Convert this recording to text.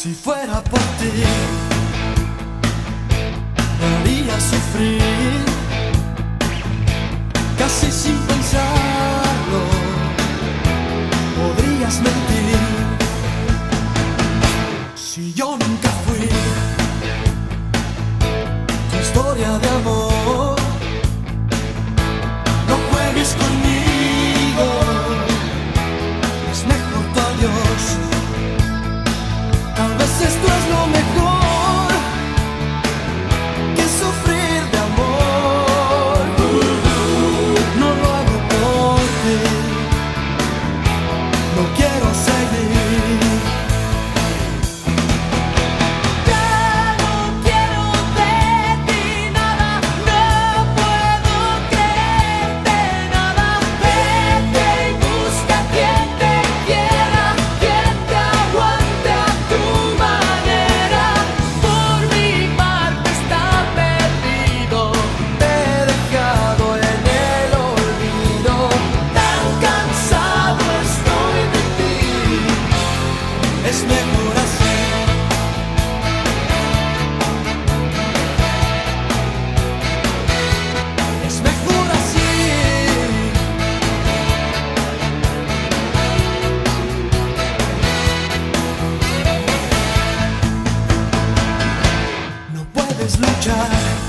Si fuera por ti, haría sufrir. side